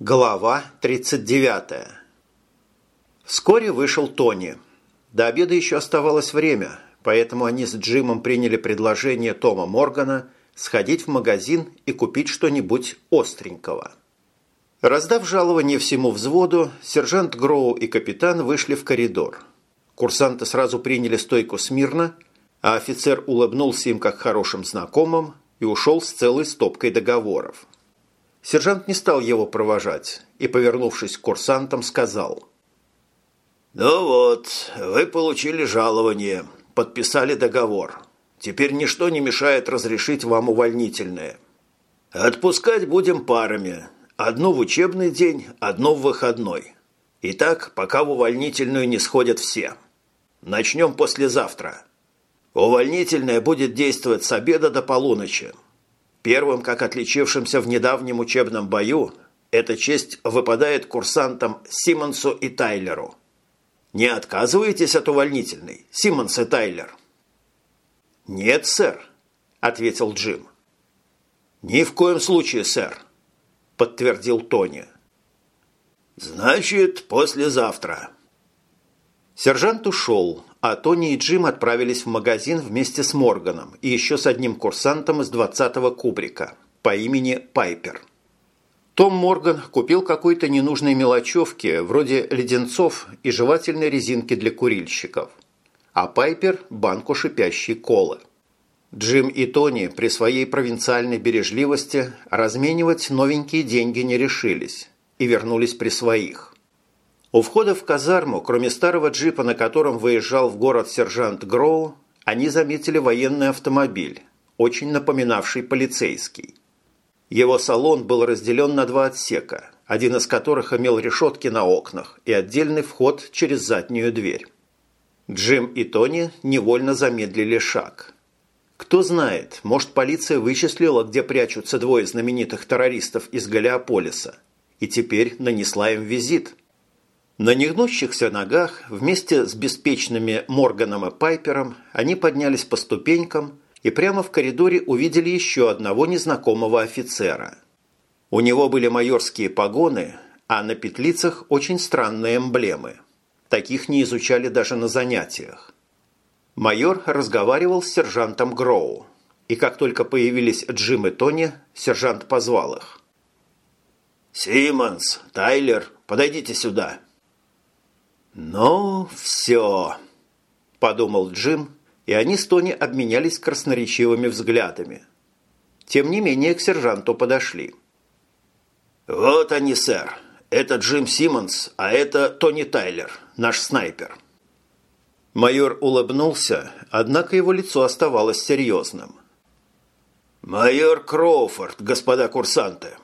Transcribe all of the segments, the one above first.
Глава 39. Вскоре вышел Тони. До обеда еще оставалось время, поэтому они с Джимом приняли предложение Тома Моргана сходить в магазин и купить что-нибудь остренького. Раздав жалование всему взводу, сержант Гроу и капитан вышли в коридор. Курсанты сразу приняли стойку смирно, а офицер улыбнулся им как хорошим знакомым и ушел с целой стопкой договоров. Сержант не стал его провожать и, повернувшись к курсантам, сказал. «Ну вот, вы получили жалование, подписали договор. Теперь ничто не мешает разрешить вам увольнительное. Отпускать будем парами. Одну в учебный день, одну в выходной. И так, пока в увольнительную не сходят все. Начнем послезавтра. Увольнительное будет действовать с обеда до полуночи. Первым, как отличившимся в недавнем учебном бою, эта честь выпадает курсантам Симмонсу и Тайлеру. Не отказываетесь от увольнительной, Симмонс и Тайлер? «Нет, сэр», – ответил Джим. «Ни в коем случае, сэр», – подтвердил Тони. «Значит, послезавтра». Сержант ушел, а Тони и Джим отправились в магазин вместе с Морганом и еще с одним курсантом из 20-го кубрика по имени Пайпер. Том Морган купил какой-то ненужной мелочевки, вроде леденцов и жевательной резинки для курильщиков, а Пайпер – банку шипящей колы. Джим и Тони при своей провинциальной бережливости разменивать новенькие деньги не решились и вернулись при своих. У входа в казарму, кроме старого джипа, на котором выезжал в город сержант Гроу, они заметили военный автомобиль, очень напоминавший полицейский. Его салон был разделен на два отсека, один из которых имел решетки на окнах и отдельный вход через заднюю дверь. Джим и Тони невольно замедлили шаг. Кто знает, может полиция вычислила, где прячутся двое знаменитых террористов из Галиополиса, и теперь нанесла им визит – на негнущихся ногах вместе с беспечными Морганом и Пайпером они поднялись по ступенькам и прямо в коридоре увидели еще одного незнакомого офицера. У него были майорские погоны, а на петлицах очень странные эмблемы. Таких не изучали даже на занятиях. Майор разговаривал с сержантом Гроу, и как только появились Джим и Тони, сержант позвал их. «Симмонс, Тайлер, подойдите сюда!» «Ну, все», – подумал Джим, и они с Тони обменялись красноречивыми взглядами. Тем не менее к сержанту подошли. «Вот они, сэр. Это Джим Симмонс, а это Тони Тайлер, наш снайпер». Майор улыбнулся, однако его лицо оставалось серьезным. «Майор Кроуфорд, господа курсанты»,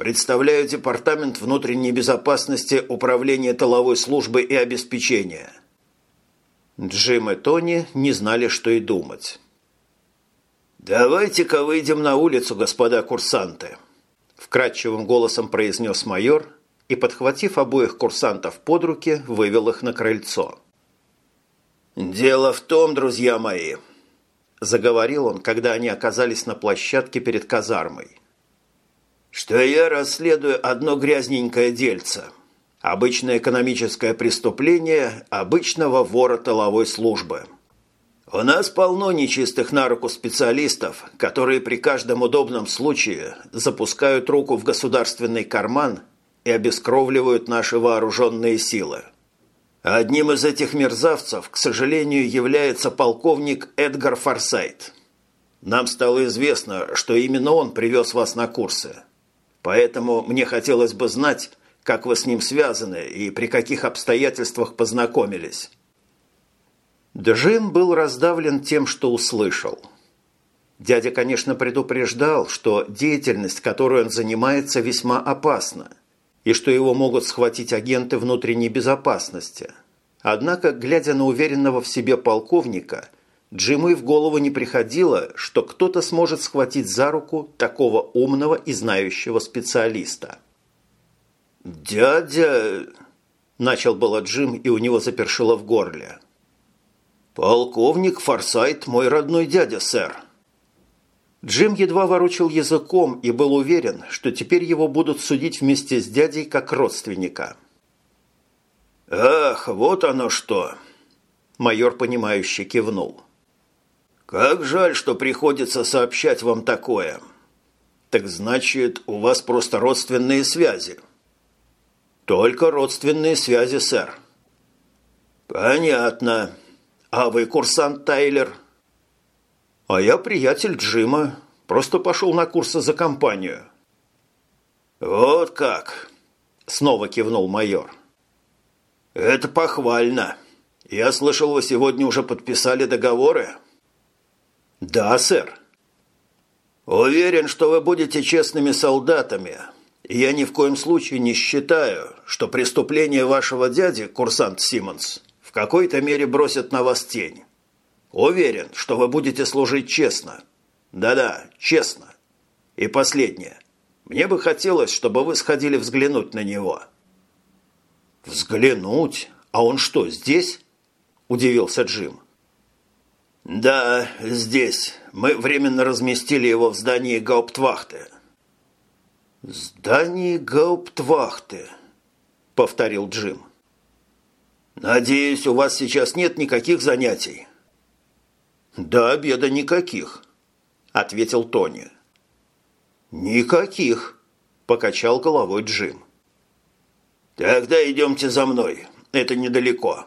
Представляю Департамент внутренней безопасности Управления тыловой службы и обеспечения». Джим и Тони не знали, что и думать. «Давайте-ка выйдем на улицу, господа курсанты», – вкрадчивым голосом произнес майор и, подхватив обоих курсантов под руки, вывел их на крыльцо. «Дело в том, друзья мои», – заговорил он, когда они оказались на площадке перед казармой, что я расследую одно грязненькое дельце. Обычное экономическое преступление обычного вора тыловой службы. У нас полно нечистых на руку специалистов, которые при каждом удобном случае запускают руку в государственный карман и обескровливают наши вооруженные силы. Одним из этих мерзавцев, к сожалению, является полковник Эдгар Форсайт. Нам стало известно, что именно он привез вас на курсы – Поэтому мне хотелось бы знать, как вы с ним связаны и при каких обстоятельствах познакомились». Джим был раздавлен тем, что услышал. Дядя, конечно, предупреждал, что деятельность, которой он занимается, весьма опасна, и что его могут схватить агенты внутренней безопасности. Однако, глядя на уверенного в себе полковника – Джиму и в голову не приходило, что кто-то сможет схватить за руку такого умного и знающего специалиста. «Дядя...» – начал было Джим, и у него запершило в горле. «Полковник Форсайт – мой родной дядя, сэр». Джим едва ворочил языком и был уверен, что теперь его будут судить вместе с дядей как родственника. «Ах, вот оно что!» Майор, понимающе кивнул. «Как жаль, что приходится сообщать вам такое. Так значит, у вас просто родственные связи?» «Только родственные связи, сэр». «Понятно. А вы курсант Тайлер?» «А я приятель Джима. Просто пошел на курсы за компанию». «Вот как!» – снова кивнул майор. «Это похвально. Я слышал, вы сегодня уже подписали договоры?» «Да, сэр». «Уверен, что вы будете честными солдатами. Я ни в коем случае не считаю, что преступление вашего дяди, курсант Симмонс, в какой-то мере бросят на вас тень. Уверен, что вы будете служить честно. Да-да, честно. И последнее. Мне бы хотелось, чтобы вы сходили взглянуть на него». «Взглянуть? А он что, здесь?» – удивился Джим. «Да, здесь. Мы временно разместили его в здании гауптвахты». «Здании гауптвахты», – повторил Джим. «Надеюсь, у вас сейчас нет никаких занятий?» «До обеда никаких», – ответил Тони. «Никаких», – покачал головой Джим. «Тогда идемте за мной. Это недалеко».